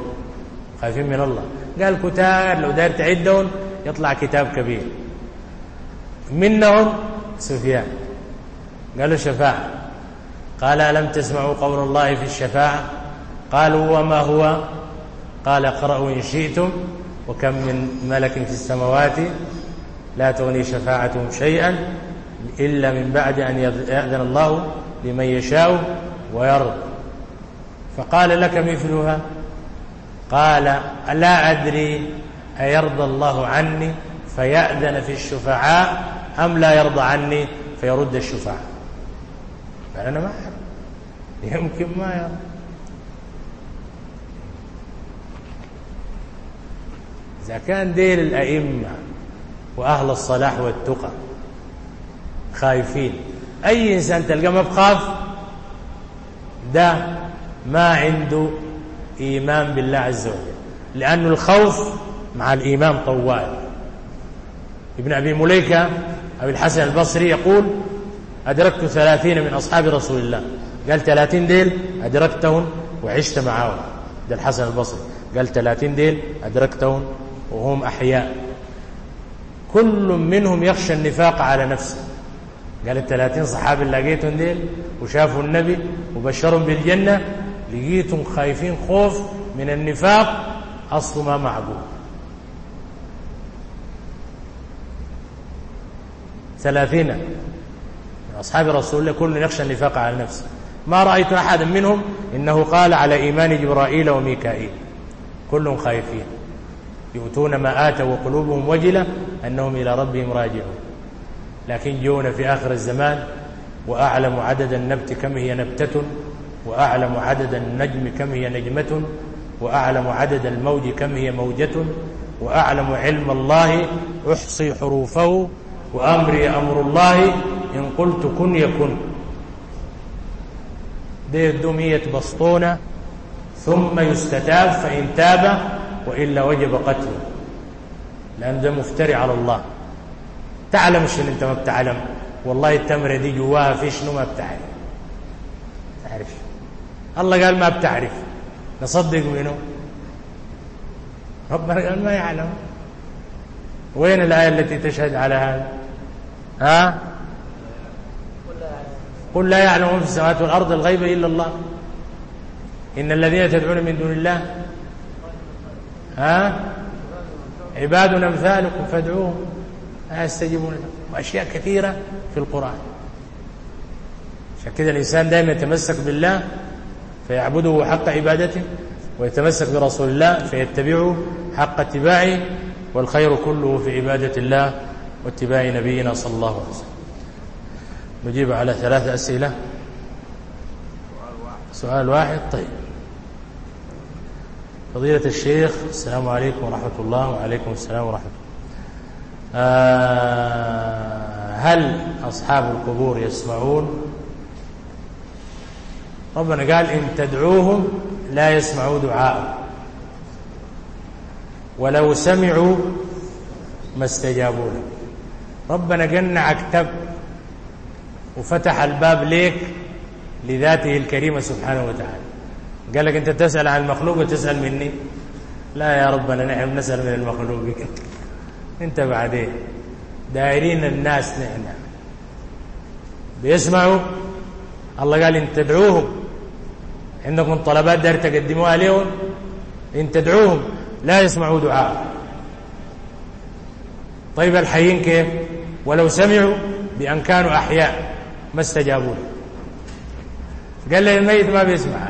خايفين من الله. قال كتار لو دار تعدهم يطلع كتاب كبير. منهم سفيان. قالوا شفاعة. قال ألم تسمعوا قول الله في الشفاعة؟ قالوا وما هو؟ قال اقرأوا إن شئتم وكم من ملك في السماوات لا تغني شفاعتهم شيئا إلا من بعد أن يأذن الله لمن يشاء ويرضى. فقال لك مثلها؟ قال ألا أدري أيرضى الله عني فيأذن في الشفعاء أم لا يرضى عني فيرد الشفعاء؟ فأنا ما أعرف. يمكن ما يرضى. إذا كان دير الأئمة وأهل الصلاح والتقى خايفين أي إنسان تلقى ما بخاف ده ما عنده إيمان بالله عز وجل. لأن الخوف مع الإيمان طوال. ابن أبي مليكة أبي الحسن البصري يقول أدركت ثلاثين من أصحاب رسول الله. قال ثلاثين ديل أدركتهم وعشت معهم ده الحسن البصري. قال ثلاثين ديل أدركتهم وهم أحياء. كل منهم يخشى النفاق على نفسه. قال ال 30 صحابي اللي لقيتهم ديل وشافوا النبي وبشرهم بالجنة لقيتهم خايفين خوف من النفاق أصله ما معقول. ثلاثين. من أصحاب رسول الله كل يخشى النفاق على نفسه. ما رأيت أحدا منهم إنه قال على إيمان جبرائيل وميكائيل. كلهم خايفين. يؤتون ما آتوا وقلوبهم وجلة أنهم إلى ربهم راجعون. لكن جونا في آخر الزمان وأعلم عدد النبت كم هي نبتة وأعلم عدد النجم كم هي نجمة وأعلم عدد الموج كم هي موجة وأعلم علم الله أحصي حروفه وأمري أمر الله إن قلت كن يكن. دي الدمية بسطونة ثم يستتاب فإن تاب وإلا وجب قتله. لأن ده مفتري على الله. تعلم شنو انت ما بتعلم؟ والله التمرة دي جواها في شنو ما بتعرف. تعرف. الله قال ما بتعرف. نصدق منه. ربنا قال ما يعلم. وين الآية التي تشهد على هذا؟ ها؟ قل لا يعلم في السماوات والأرض الغيب إلا الله. إن الذين تدعون من دون الله ها؟ عباد أمثالكم فادعوهم. يستجيبون له وأشياء كثيرة في القرآن. عشان الإنسان دائما يتمسك بالله فيعبده حق عبادته ويتمسك برسول الله فيتبعه حق اتباعه والخير كله في عبادة الله واتباع نبينا صلى الله عليه وسلم. نجيب على ثلاث أسئلة. سؤال واحد طيب. فضيلة الشيخ السلام عليكم ورحمة الله وعليكم السلام ورحمة الله. آه، هل أصحاب القبور يسمعون؟ ربنا قال إن تدعوهم لا يسمعوا دعاء ولو سمعوا ما استجابوا له ربنا قلنا اكتب وفتح الباب ليك لذاته الكريمة سبحانه وتعالى. قال لك أنت تسأل عن المخلوق وتسأل مني. لا يا ربنا نحن نسأل من المخلوق. انت بعدين دايرين الناس نحن بيسمعوا. الله قال ان تدعوهم عندكم طلبات داير تقدموها لهم ان تدعوهم لا يسمعوا دعاء. طيب الحيين كيف؟ ولو سمعوا بأن كانوا أحياء. ما استجابوا له. قال لي الميت ما بيسمع.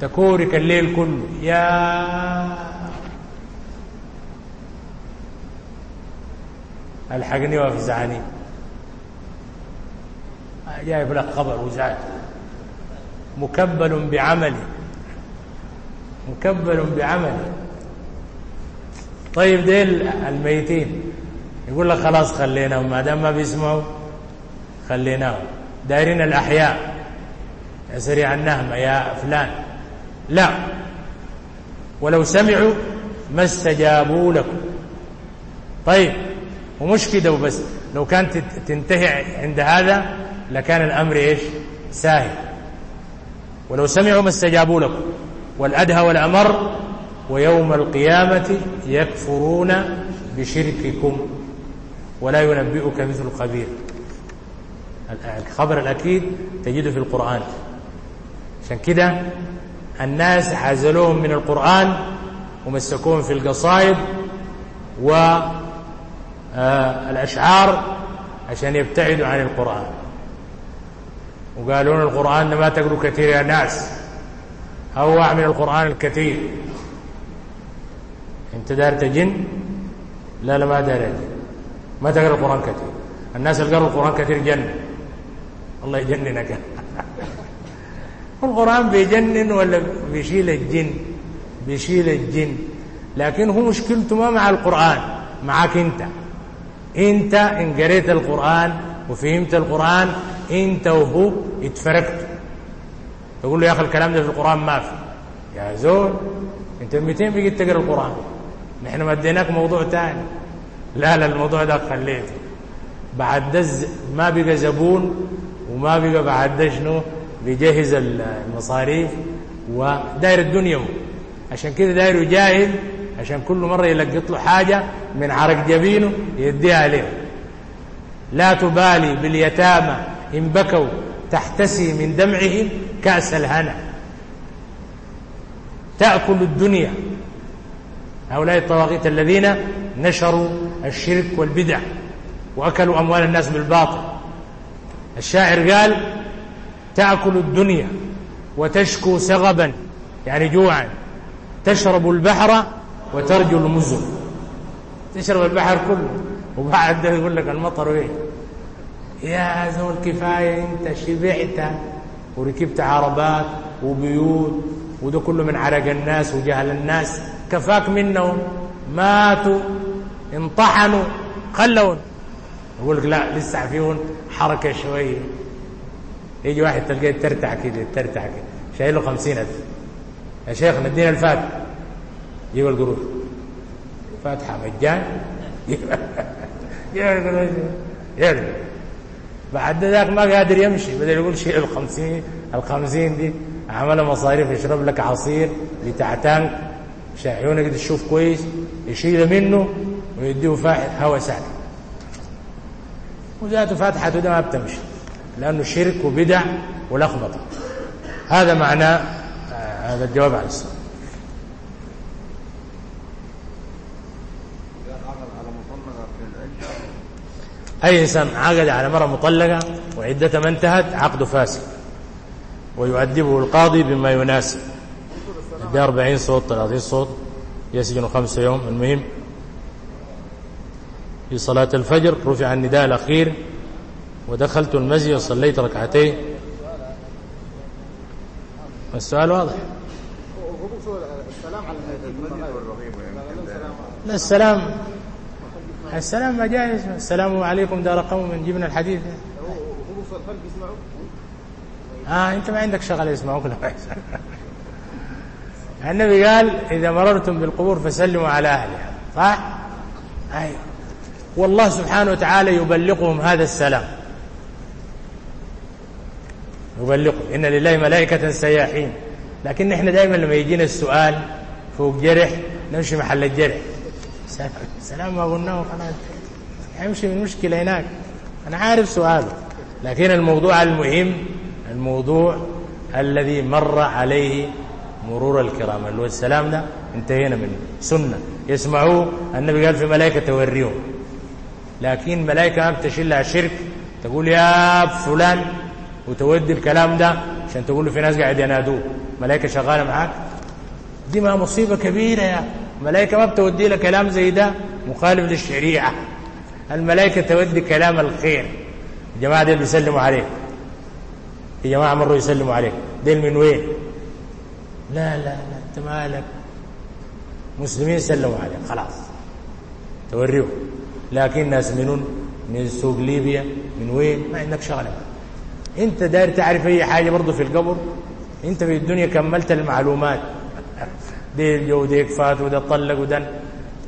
تكورك الليل كله. يا الحقني وافزعني. جايب لك خبر وزعت. مكبل بعملي. مكبل بعملي. طيب ديل الميتين. يقول لك خلاص خليناهم ما دام ما بيسمعوا خليناهم. دايرين الأحياء. يا سريع النهمة يا فلان. لا. ولو سمعوا ما استجابوا لكم. طيب. ومش كده وبس. لو كانت تنتهي عند هذا لكان الأمر إيش؟ ساهل. ولو سمعوا ما استجابوا لكم. والأدهى والأمر ويوم القيامة يكفرون بشرككم ولا ينبئك مثل خبير الخبر الأكيد تجده في القرآن. عشان كده الناس حازلوهم من القرآن ومسكوهم في القصائد و آه، الأشعار عشان يبتعدوا عن القرآن. وقالوا القرآن ما تقروا كثير يا ناس. هو من القرآن الكثير. أنت دارت تجن لا لا ما دارت ما تقرأ القرآن كثير. الناس اللي قرأوا القرآن كثير جن. الله يجننك. القرآن بيجنن ولا بيشيل الجن؟ بيشيل الجن. لكن هو مشكلته ما مع القرآن. معك أنت. انت ان قريت القرآن وفهمت القرآن انت وهو اتفرقتوا تقول له يا أخي الكلام ده في القرآن ما في. يا زول أنت متين بقيت تقرأ القرآن. نحن مديناك موضوع تاني. لا لا الموضوع ده خليته. بعد دز ما بقى زبون وما بقى بعد ده شنو؟ بيجهز المصاريف وداير الدنيا عشان كده داير جاهل عشان كل مرة يلقط له حاجة من عرق جبينه يديها له لا تبالي باليتامى إن بكوا تحتسي من دمعهم كأس الهنا. تأكل الدنيا. هؤلاء الطواغيت الذين نشروا الشرك والبدع وأكلوا أموال الناس بالباطل. الشاعر قال تأكل الدنيا وتشكو سغبا يعني جوعا. تشرب البحر وترجو المزل تشرب البحر كله. وبعد ده يقول لك المطر إيه؟ يا زول كفايه أنت شبعت. وركبت عربات وبيوت وده كله من عرق الناس وجهل الناس. كفاك منهم. ماتوا. انطحنوا. خلون يقول لك لا لسه فيهم حركة شوية. يجي واحد تلقاه ترتع كده ترتع كده. شايله 50000 يا شيخ ندينا الفات جيب القروش فاتحة مجان. جيب القروش يرمي بعد ذاك ما قادر يمشي. بدل يقول شيل الخمسين الخمسين دي. عمل مصاريف يشرب لك عصير بتاع عشان عيونك تشوف كويس. يشيل منه ويديه فاحت هوا سهل. وذاته فاتحته ده ما بتمشي. لأنه شرك وبدع ولخبطة. هذا معناه آه، هذا الجواب على السؤال. أي إنسان عقد على مرة مطلقة وعدتها ما انتهت عقده فاسد ويؤدبه القاضي بما يناسب. ده 40 صوت 30 صوت يسجن خمسة يوم. المهم في صلاة الفجر رفع النداء الأخير ودخلت المسجد وصليت ركعتين. السؤال واضح؟ السلام على السلام السلام جائز السلام عليكم دار قوم جبنا الحديث هو آه انت ما عندك شغله يسمعوك لا النبي قال إذا مررتم بالقبور فسلموا على أهلها. صح؟ أي. والله سبحانه وتعالى يبلغهم هذا السلام. يبلغهم. إن لله ملائكة سياحين. لكن إحنا دائما لما يجينا السؤال فوق جرح نمشي محل الجرح. سلام. سلام قلناه خلاص هيمشي يعني من المشكلة هناك. أنا عارف سؤاله. لكن الموضوع المهم الموضوع الذي مر عليه مرور الكرام. اللي هو السلام ده انتهينا منه. سنة. يسمعوه. النبي قال في ملائكة توريهم. لكن ملائكة ما بتشيل شرك. تقول يا فلان وتودي الكلام ده عشان تقول له في ناس قاعد ينادوه. ملائكة شغالة معاك؟ دي ما مصيبة كبيرة يا الملائكة ما بتودي لك كلام زي ده مخالف للشريعة. الملائكة تودي كلام الخير. الجماعة دي بيسلموا عليك الجماعة مروا يسلموا عليك ديل من وين؟ لا لا لا انت مالك. مسلمين سلموا عليك خلاص. توريهم. لكن ناس منون؟ من سوق ليبيا؟ من وين؟ ما عندك شغلة. انت داير تعرف أي حاجة برضه في القبر؟ انت في الدنيا كملت المعلومات. ديك جو ديك فات وده طلق ودن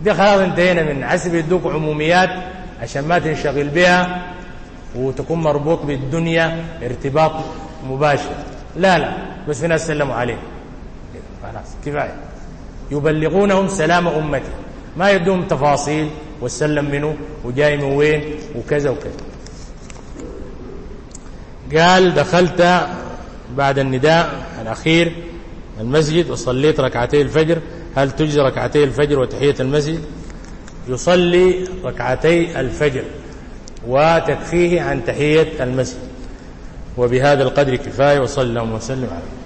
دي خلاص انتهينا من حسب يدوك عموميات عشان ما تنشغل بها وتكون مربوط بالدنيا ارتباط مباشر. لا لا بس في ناس سلموا عليه. خلاص كفاية. يبلغونهم سلام أمتي. ما يدوم تفاصيل وسلم منه وجاي من وين وكذا وكذا. قال دخلت بعد النداء الأخير المسجد وصليت ركعتي الفجر. هل تجزي ركعتي الفجر وتحية المسجد؟ يصلي ركعتي الفجر وتكفيه عن تحية المسجد. وبهذا القدر كفاية وصلى الله وسلم عليه.